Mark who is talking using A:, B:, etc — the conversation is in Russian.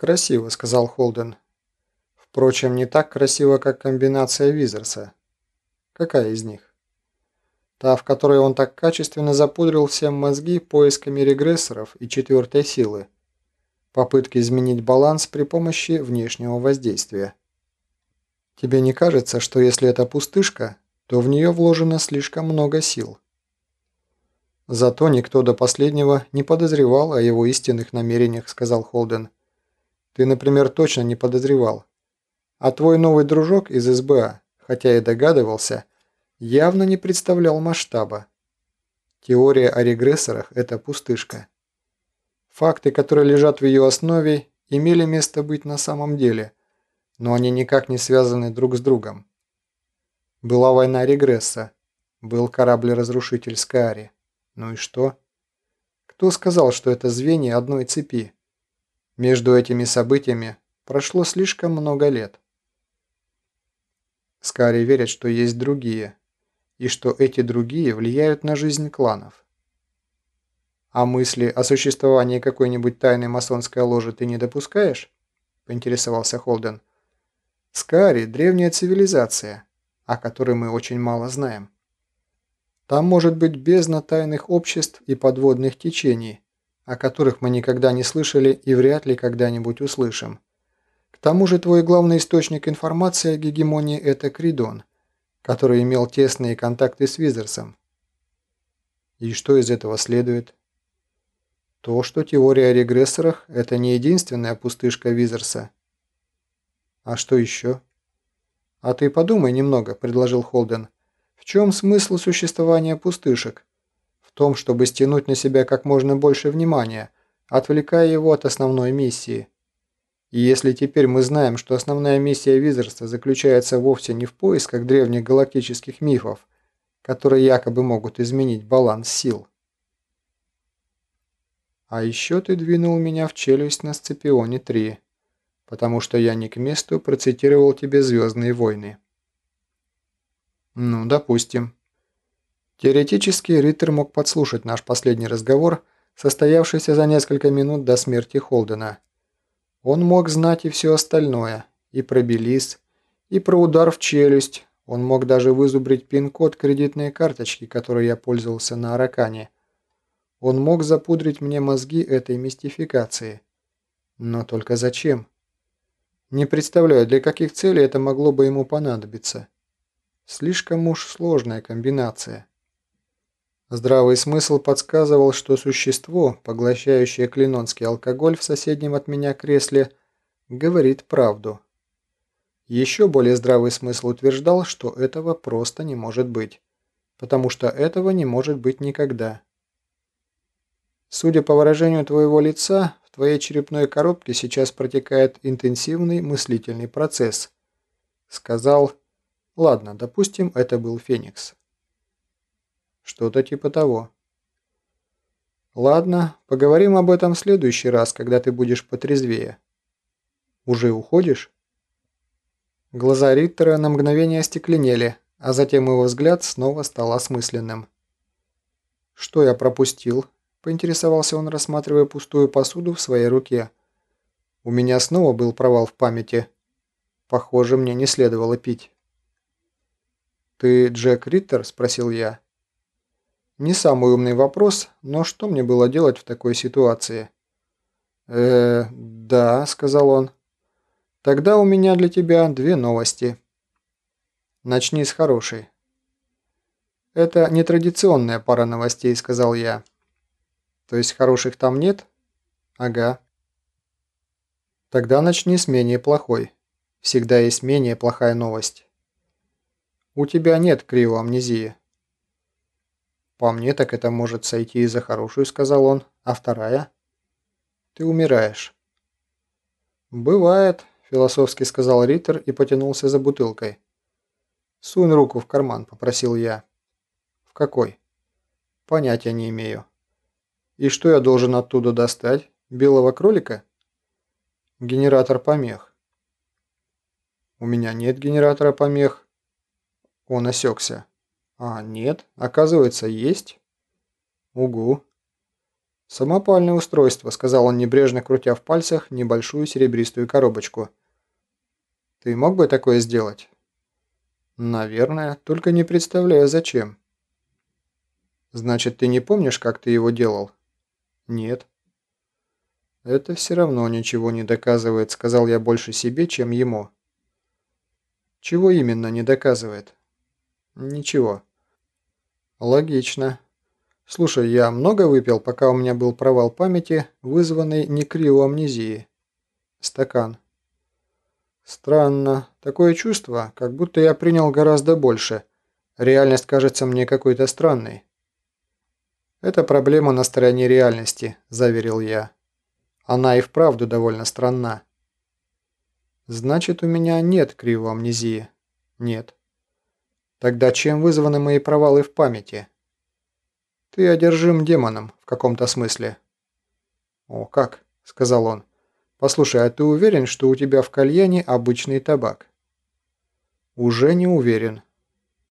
A: «Красиво», — сказал Холден. «Впрочем, не так красиво, как комбинация Визерса. Какая из них?» Та, в которой он так качественно запудрил всем мозги поисками регрессоров и четвертой силы. Попытки изменить баланс при помощи внешнего воздействия. Тебе не кажется, что если это пустышка, то в нее вложено слишком много сил? Зато никто до последнего не подозревал о его истинных намерениях, сказал Холден. Ты, например, точно не подозревал. А твой новый дружок из СБА, хотя и догадывался, явно не представлял масштаба. Теория о регрессорах – это пустышка. Факты, которые лежат в ее основе, имели место быть на самом деле, но они никак не связаны друг с другом. Была война регресса, был корабль-разрушитель Скаари. Ну и что? Кто сказал, что это звенья одной цепи? Между этими событиями прошло слишком много лет. Скари верят, что есть другие, и что эти другие влияют на жизнь кланов. А мысли о существовании какой-нибудь тайной масонской ложи ты не допускаешь? Поинтересовался Холден. Скари – древняя цивилизация, о которой мы очень мало знаем. Там может быть бездна тайных обществ и подводных течений, о которых мы никогда не слышали и вряд ли когда-нибудь услышим. К тому же твой главный источник информации о гегемонии – это Кридон – который имел тесные контакты с Визерсом. И что из этого следует? То, что теория о регрессорах – это не единственная пустышка Визерса. А что еще? А ты подумай немного, предложил Холден. В чем смысл существования пустышек? В том, чтобы стянуть на себя как можно больше внимания, отвлекая его от основной миссии – и если теперь мы знаем, что основная миссия Визерса заключается вовсе не в поисках древних галактических мифов, которые якобы могут изменить баланс сил. А еще ты двинул меня в челюсть на Сципионе-3, потому что я не к месту процитировал тебе «Звездные войны». Ну, допустим. Теоретически Риттер мог подслушать наш последний разговор, состоявшийся за несколько минут до смерти Холдена – он мог знать и все остальное, и про Белиз, и про удар в челюсть. Он мог даже вызубрить пин-код кредитной карточки, которой я пользовался на Аракане. Он мог запудрить мне мозги этой мистификации. Но только зачем? Не представляю, для каких целей это могло бы ему понадобиться. Слишком уж сложная комбинация. Здравый смысл подсказывал, что существо, поглощающее клинонский алкоголь в соседнем от меня кресле, говорит правду. Еще более здравый смысл утверждал, что этого просто не может быть, потому что этого не может быть никогда. Судя по выражению твоего лица, в твоей черепной коробке сейчас протекает интенсивный мыслительный процесс. Сказал, ладно, допустим, это был Феникс. Что-то типа того. Ладно, поговорим об этом в следующий раз, когда ты будешь потрезвее. Уже уходишь? Глаза Риттера на мгновение остекленели, а затем его взгляд снова стал осмысленным. «Что я пропустил?» – поинтересовался он, рассматривая пустую посуду в своей руке. «У меня снова был провал в памяти. Похоже, мне не следовало пить». «Ты Джек Риттер?» – спросил я. Не самый умный вопрос, но что мне было делать в такой ситуации? э да», — сказал он. «Тогда у меня для тебя две новости. Начни с хорошей». «Это нетрадиционная пара новостей», — сказал я. «То есть хороших там нет?» «Ага». «Тогда начни с менее плохой. Всегда есть менее плохая новость». «У тебя нет криоамнезии». «По мне, так это может сойти и за хорошую», — сказал он. «А вторая?» «Ты умираешь». «Бывает», — философски сказал Риттер и потянулся за бутылкой. «Сунь руку в карман», — попросил я. «В какой?» «Понятия не имею». «И что я должен оттуда достать? Белого кролика?» «Генератор помех». «У меня нет генератора помех». Он осекся. А, нет, оказывается, есть. Угу. «Самопальное устройство», — сказал он, небрежно крутя в пальцах небольшую серебристую коробочку. «Ты мог бы такое сделать?» «Наверное, только не представляю, зачем». «Значит, ты не помнишь, как ты его делал?» «Нет». «Это все равно ничего не доказывает», — сказал я больше себе, чем ему. «Чего именно не доказывает?» «Ничего». «Логично. Слушай, я много выпил, пока у меня был провал памяти, вызванный некриоамнезией. Стакан. Странно. Такое чувство, как будто я принял гораздо больше. Реальность кажется мне какой-то странной. «Это проблема на стороне реальности», – заверил я. «Она и вправду довольно странна». «Значит, у меня нет кривоамнезии?» «Нет». «Тогда чем вызваны мои провалы в памяти?» Ты одержим демоном в каком-то смысле». «О, как?» – сказал он. «Послушай, а ты уверен, что у тебя в кальяне обычный табак?» «Уже не уверен.